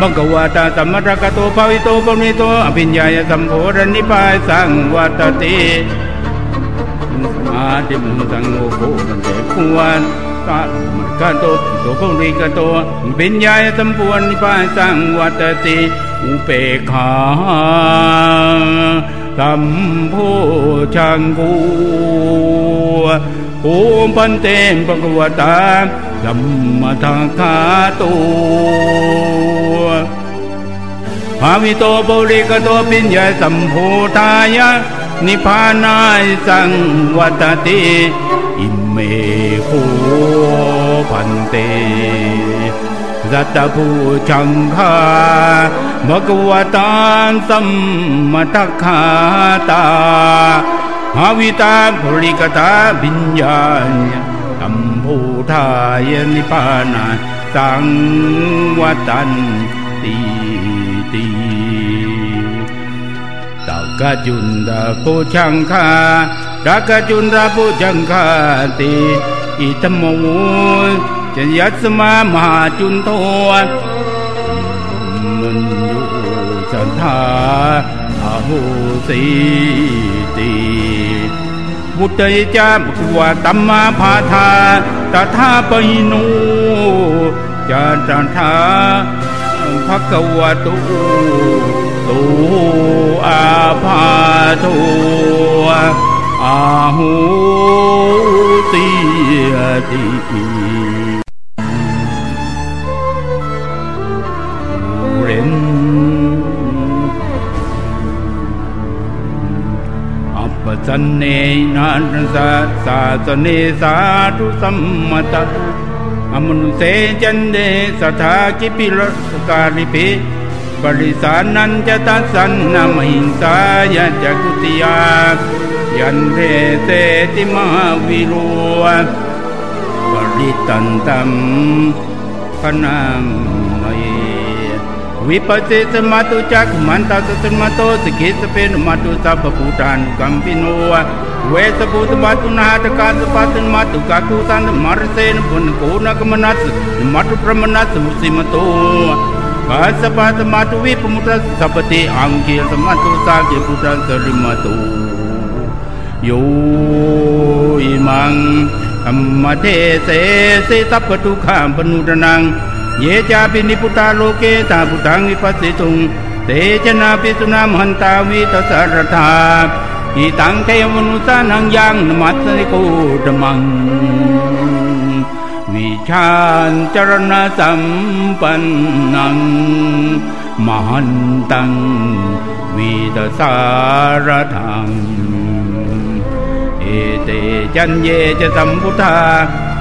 มังกวาตาสัมมรกโตภาวิโตปมิโตอภิญญาสัมโพรนิพายสังวัตติมาติมุสังโฆมันเตภวันตามันกันโตโตภริกโตปิญญาสัมปวนนิพายสังวัตติอุเปขาสัมโพชังกู โอมพันเตมปะกวตาสัมมาทังคาตุภาวิโตปุริกโตปิญญาสัมโพธายะนิพพานายสังวัตติอิเมโคพันเตสัตภูชังคาบกวตานสัมมทัขาตาตา ภริกตาบิญญาณตัมภูทายนิพานาสังวัตันตีตีตากจุนดาปูชังคาตากจุนดาปูชังคาติอิตมมูจะยัสมามหาจุนโตมันอยู่สัทธาอา หูสีตีบุตรจามวตัมมาพาธาตถาปหินูจาจันทาภะควะตุตุอาภาทุอาหูติติ สันเนนันสาสาสเนสาธุสัมมตอมนุเสจันเดสัทธากิปิรสการิปิปริสานันจะตัสสันนามหิงสายะจักุติยายันเรเตติมาวิโรปริตันตัมพนามย วิปัสสิสมาตุจักมันตาสสมาโตสกิสเปนมาตุสัพพุทานกัมปิโนเวสพุทธมาตุนาตกาสปัตนมาตุกาคุตันมารเสนปุนโกนกมนัสมาตุพรมนัสมุสิมโต Kasapat matu wi pemutra sapati angkil sematu sagi putra serimatu Yo imang ammate se se sapatu kham penudanang Ye japi niputa loke ta putang vipasitung Te jana pisuna mhanta vitasarata Itang te manusanang yang namataniku damang วิชาสปันนังมหัตังวิตสารทังเอเตจันเยจะสัมพุทธาอเกสัตกุลสเปพุทธาสมัสมาสเปพุทธามิติกาอเปตสัพรูเปตเวสารเทปกตาอเปเตปฏิชานันติอาสพันธานมุตนาดัง ये चापि निपुटा लोके सा पुटां विपसितुं ते च न अपि तु न यां वेतसरथा एताङ्कयमनुसारं महन्तं महान्तं एते ये च सम्पुटा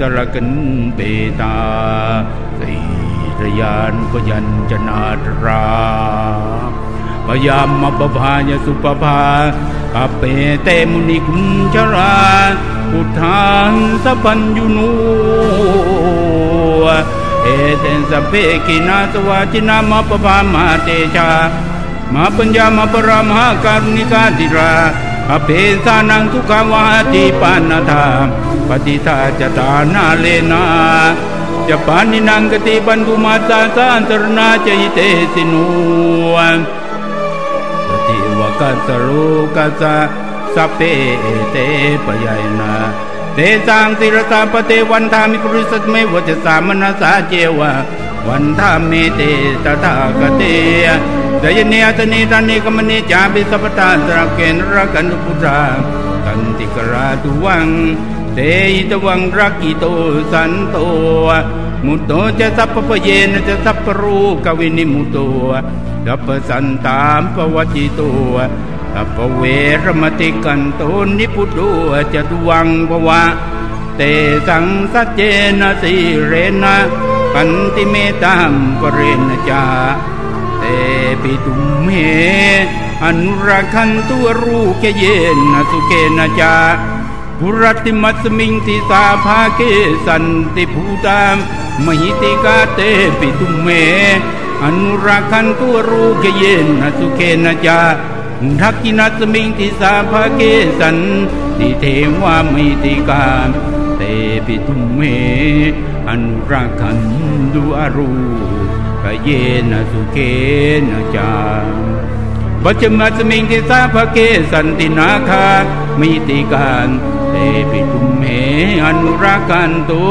สนนายกาวัติงสรกันเปตาสีรยานพยัญชนาตราพยามมปภายสุปภาอเปเตมุนิคุญชราพุทธานสปัญญุนูเอเตนสเปกินาสวาจินามาปภามาเตชามาปัญญามาปรามหาการุณิกาติรา อเปสานังทุกาวาติปานาธาปฏิทาจตานาเลนาจะปานินังกติปันกุมาตาสานตรนาจยิเตสินุปฏิวกัสโรกัสสเปเตปยายนาเตสังติรตาปเตวันทามิปริสัตเมวจะสามนาสาเจวะวันทามิเตตถาคเต ดยเนียตนิตานิกมณิจาบิสัพตาตระเกนรักันตุตราตันติกราตุวังเตยตวังรักิโตสันโตมุตโตจะสัพพเยนจะสัพรูกวินิมุตโตดัปสันตามปวัจิโตอปเวรมติกันโตนิพุตุจตุวังภวะ เตสังสัจเจนะสิเรนะกันติเมตัมปเรนจาเต ปิตุมเมอนุรักขันตัวรูเกเยนะสุเกนะจาภุรติมัสมิงติสาภาเกสันติภูตามมหิติกาเตปิตุมเม อนุรักขันตัวรูเกเยนะสุเกนะจาทักกินัสมิงทิสาภาเกสันติเทวามิติกาเตปิทุมเม อนุรักขันดูอรู เยนะสุเกนะจาปัจมัสมิงทิสาภเกสันตินาคามิติการเตปิทุมเมอนุรักขันตุ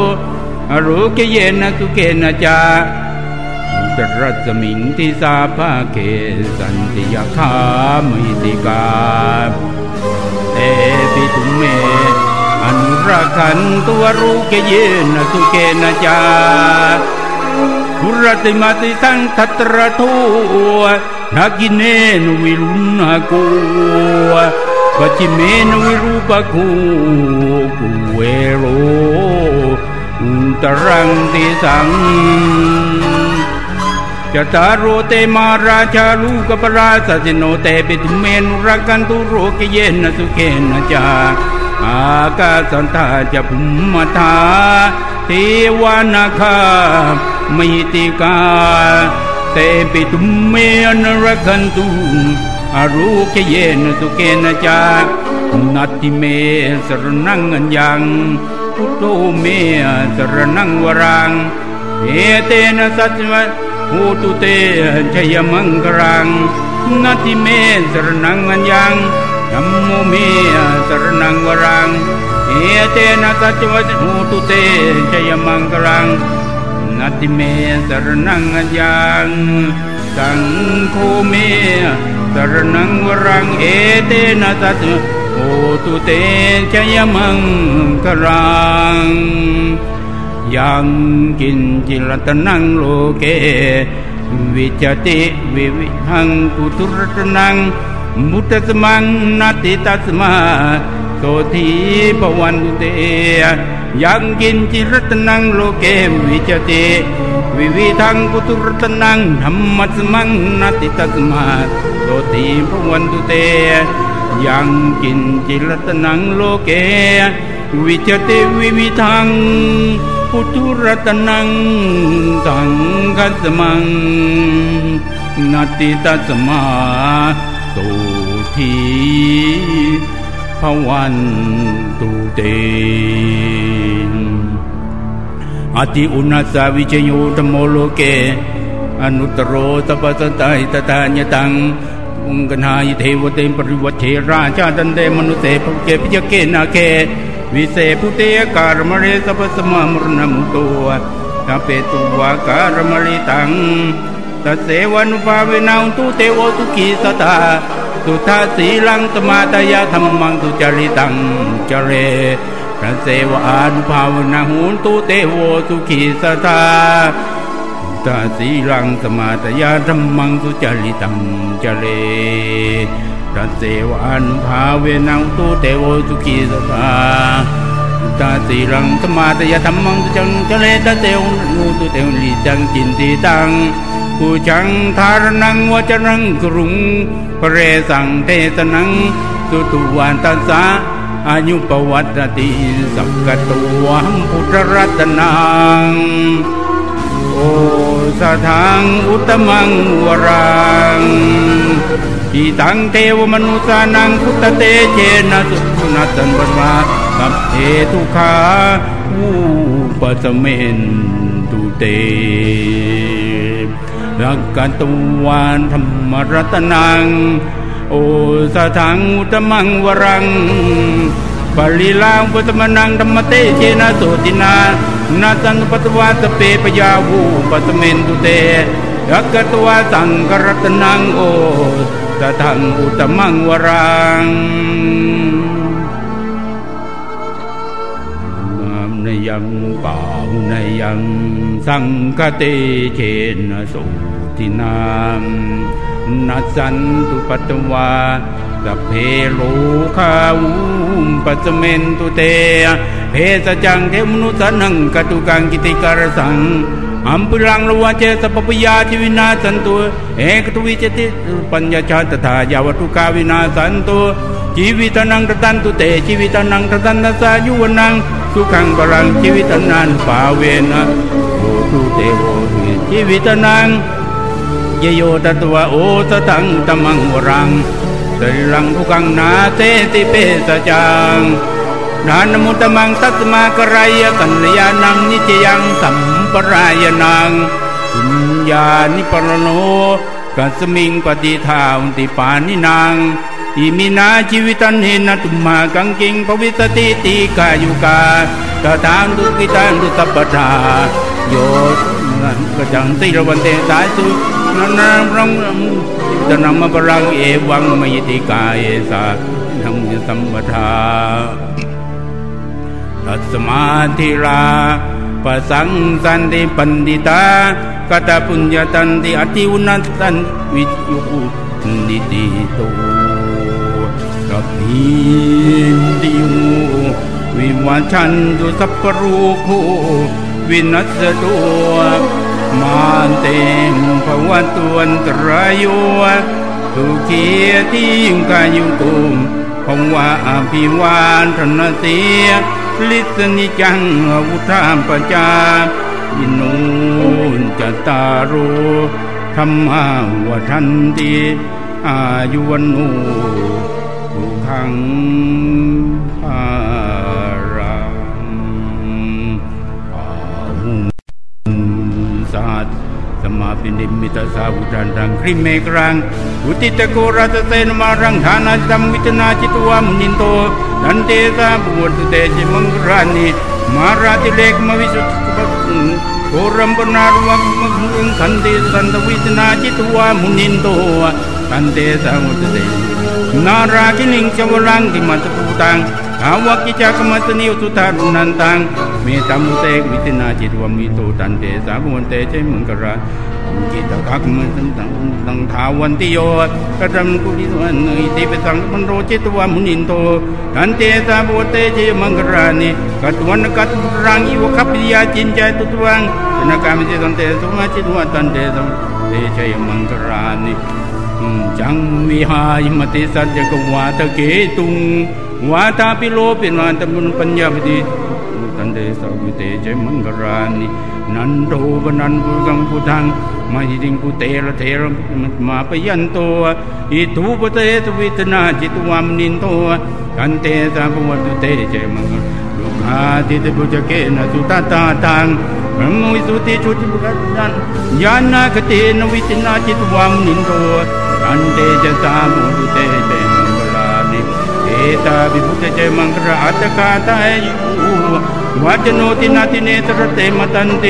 อรูกเยนะสุเกนะจาเตตรัสมิงทิสาภาเกสันติยาคามิติกาเอปิตุเมอนุรักันตัวรูเกเยนสุเกนจา คุรติมาติสังทัตระทูนากิเนนวิรุณากูปจิเมนวิรูปกูกูเวโรอุตรังติสังจตารโรเตมาราชาลูกปราสสิโนเตปิตุเมนุรักันตุโรกเยนสุเกนจาากาสันตาจะภุมมาเทวานาคามิติกาเตปิตุเมนรักันตุอารุกเยนสุเกนจานัตติเมสรนังอัญญังพุทโธเมสรนังวรังเอเตนะสัจวะหูตุเตชัยมังกรังนัตติเมสรนังอัญญัง ธัมโมเมสรนังวรังเอเตนะสัจวะหูตุเตชัยมังกรังนัติเมสรนังอัญญังสังโฆเมสรนังวรังเอเตนะสัจโอตุเตชยมังกรังยังกินจิรตนังโลเกวิจติวิวิหังกุตุรตนัง มุตตมังนติตัสมาโสทีปวันตุเตยังกินจิรตนังโลเกวิจเตวิวิทังกุตุรตนังธรรมสมังนติตัสมาโสทีปวันตุเตยังกินจิรตนังโลเกวิจเตวิวิทังพุทุรตนังสังกัสมังนติตัสมา โสทีภวันตุเตอติอุณสาวิจโยธโมโลเก อนุตโรตปัสตายตตาญตังอุงกนายเทวเตมปริวัเทราชาดันเดมนุเสภเกปิยเกนาเควิเศพุเตการมเรสปสมามรณมุตัวตาเปตุวาการมริตัง ตัเสวนุภาเวนาตุเตวตุกีสตาสุทาสีลังสมาตยาธรรมังสุจริตังจเรพระเสวานุภาเวนาหุนตุเตวตุกีสตาตาสีลังสมาตยาธรรมังสุจริตังจเรพระเสวานุภาเวนังตุเตโวสุขีสตาตาสีรังสมาตยาธรรมังสุจังจเลตเตวนุตุเตวลิจังจินติตัง ผู้จังทารนังวจรังกรุงพระเรสังเทสนังสุตุวันตัสสะอายุปวัตติสักกตัวพุทธรัตนังโอสถังอุตมังวรังอิตังเทวมนุสานังพุทธเตเจนะสุขุนัตันบันวาสัพเพทุขาวูปสเมนตุเต รักกันตวันธรรมรัตนัง โอสถังอุตมังวรังปริลังพุทธมนังธรรมเตเจนะโสตินานาสันปัตวาสเปปยาวูปสเมนตุเตรักกตวาสังกรัตนังโอสทังอุตมังวรังนามนยังป่าในยัง สังคเตเชนสุตินามนัสันตุปัตวาสัพเพโลคาวุมปัสเมนตุเต เพสจังเทมนุสันังกตุกังกิติการสังอัมพุลังลวะเจสปปยาจิวินาสันตุเอกตุวิจติปัญญาชาตถายาวตุกาวินาสันตุชีวิตนังตตันตุเตชีวิตนังตตันตสายุวนังสุขังบรังชีวิตนันปาเวนะ ตุเตโวชีวิตนังเยโยตตัวโอตตังตมังวรังสรังทุกังนาเตติเปสจังนานมุตมังตัตมากรายกัญญาณังนิจยังสัมปรายนังปุญญานิปรโนกัสมิงปฏิทาวนติปานินางอิมินาชีวิตันเห็นตุมากังกิงภวิสติติกายุกาตถางตุกิตังตุสัพพทา โยกจังติระวันเตตายสุนันนังรังตนังมะปรังเอวังมยิติกาเอสานังยสัมปทาตัสมาธิราปสังสันติปันติตากตปุญญาตันติอติอุนัตันวิจุปุนิติโตกับพินติโวิวัชันตุสัพปรูโค วินัสตัวมาเตมภวตวนตรายโยทุกียทิงกายุตุมพงว่าอภิวานธนเสียลิสนิจังวุธามปจาอินูนจตารุธรรมาวันติอายุวนูทุขังภา มาปินิมิตาสาวุจันรังคริเมกรังอุติตะโกรัตเตนมารังฐานาจัมวิตนาจิตวามุนินโตดันเตสาบุตเตจิมังรานิมาราติเลกมวิสุทธิโกรัมปนารวังมังคันเตสันตวิตนาจิตวามุนินโตคันเตสาวุตเตนาราคินิงจวรังติมัตตุตัง อาวักิจักมัตนิอุตุตารุนันตังเมตามุเตกวิตินาจิตวมิโตตันเตสาบุนเตเจมังกราจิตกักมันตังตังทาวันติโยกตัมกุลิวันอิติปสังมันโรจิตวามุนินโตตันเตสาบุเตเจมังกรานิกัตวันกัตรังอิวคัพปิยาจินใจตุตวังนกามิจิตันเตสุมาจิตวาตันเตสัมเตเจมังกรานิจังวิหายมติสัจจกวาตเกตุง วาตาปิโลปินันตมุนปัญญาปฏิตันเตสาวิเตเจมังกรานินันโตปนันปุกังพุทังมาหิดิงกุเตระเทระมาปยันโตอิทูปเตตวิตนาจิตวามนินโตกันเตสาภวตุเตเจมังลุกาติตปุจเกนะสุตตาตังพระมุสุติชุติบุรันยานาคเตนวิตนาจิตวามนินโตกันเตจะสามุตุเตจ ตาวิพุตเจมังกรอัตกาตายุวัจโนตินาติเนตรเตมตันเต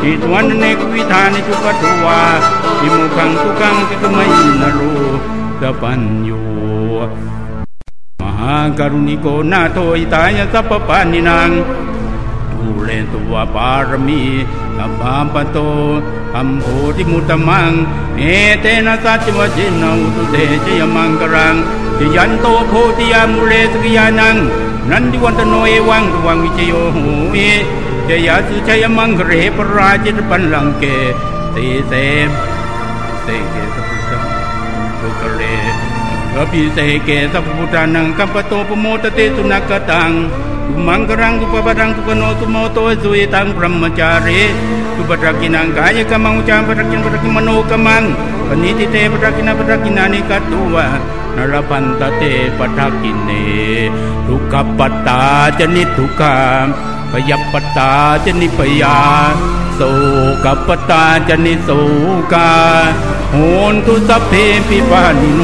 ทิตวันเนกวิธานิจุปัตวาทิมุขังทุกังกิกมัยนโรตปัญโยมหากรุณิโกนาโทอิตายสัพปานินาง ภูเรนตัวปารมีสัพพาปโตอัมโพธิมุตมัง เอเตนะสัจวจินาอุตุเตจยมังกรังจยันโตโพธิยามุเรสกิยานัง นันทิวันตโนเอวังตวังวิจโยโหเอจยาสุชยมังเรปราจิตปันลังเกตีเสมเสเกสัพพุทธังทุกเรกปิเสเกสัพพุทธานังกัมปโตปโมตเตสุนักตัง มังกรังตุปปะดังตุกโนตุโมโตสุยตังพรหมจารีตุปตรักินังกายกมังจามปตรักินปตรักิมโนกมังปณิติเตปตรักินาปตรักินานิกัตตุวะนรพันตเตปทักินเนทุกขปัตตาจนิทุกขามพยปตาจนิพยาโสกปตาจนิโสกาโหนทุสัพเพปิปานิโน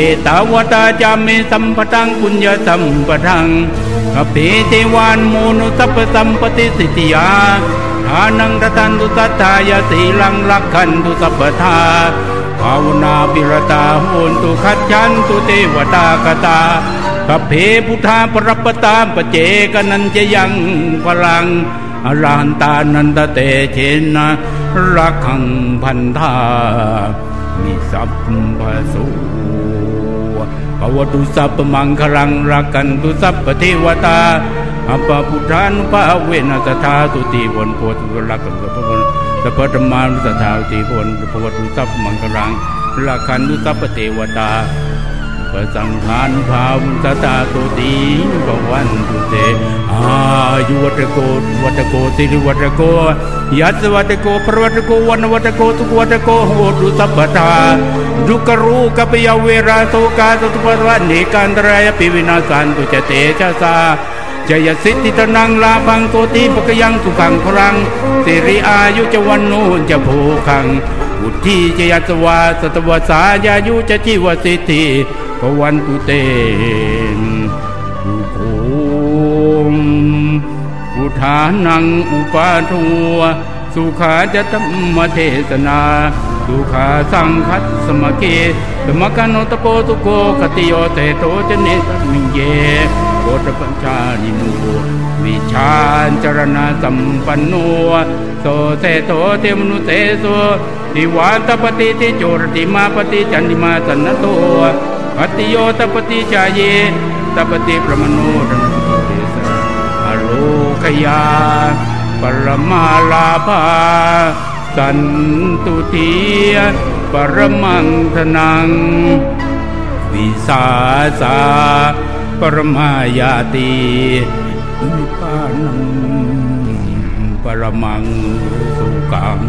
เอตาวตาจามิสัมปทังปุญญาสัมปทังกเพเทวานโมนุสัพสัมปติสิทธิยาทานังตตันตุสัตตายสีลังลักขันตุสัพพทาภาวนาปิรตาโหนตุขัดฉันตุเทวตากตาขเพพุทธาปรปตามปเจกนันจะยังพลังอรหันตานันตเตเชนะรักขังพันธามิสัพพสุ ภวตุสัพมังคลังรักกันตุสัพพเทวตาอปพุทานุภาเวนัสธาตุติวนโพธิรักกันกับพระนสัพพธรรมานุสธาตุติวนภวตุสัพมังคลังรักกันตุสัพพเทวตาปะสังขานภาวุตตาตุติปวันตุเตอายุวัตโกวัตโกสิริวัตโกยัสวัตโกพระวัตโกวันวัตโกทุกวัตโกโหตุสัพพทา ดุกรูกปยเวราโสกาตุปวันเนกันตรายปิวินาสันตุเจเตชะสาจยสิทธิตนังลาพังโตติปกยังสุขังพลังสิริอายุจวันโนจะโภคังอุทิจยสวาสตวสายายุจะจิวสิทธิพวันตุเตนอุโภมพุทานังอุปาทัวสุขาจะธรรมเทศนา สุขาสังคัสสมเกสมกันโนตโปตุโกคติโยเตโตจเนตมิงเยโกตปัญชานิโนวิชาจรณะสัมปันโนโสเตโตเตมนุเตโสทิวานตปฏิติโจรติมาปฏิจันติมาสันนโตปฏิโยตปฏิจายตปฏิประมโนรณเตสะอโลกยาปรมาลาภา สันตุเทียปรมังธนัง วิสาสาปรมายาตินิพพานังปรมังสุกัง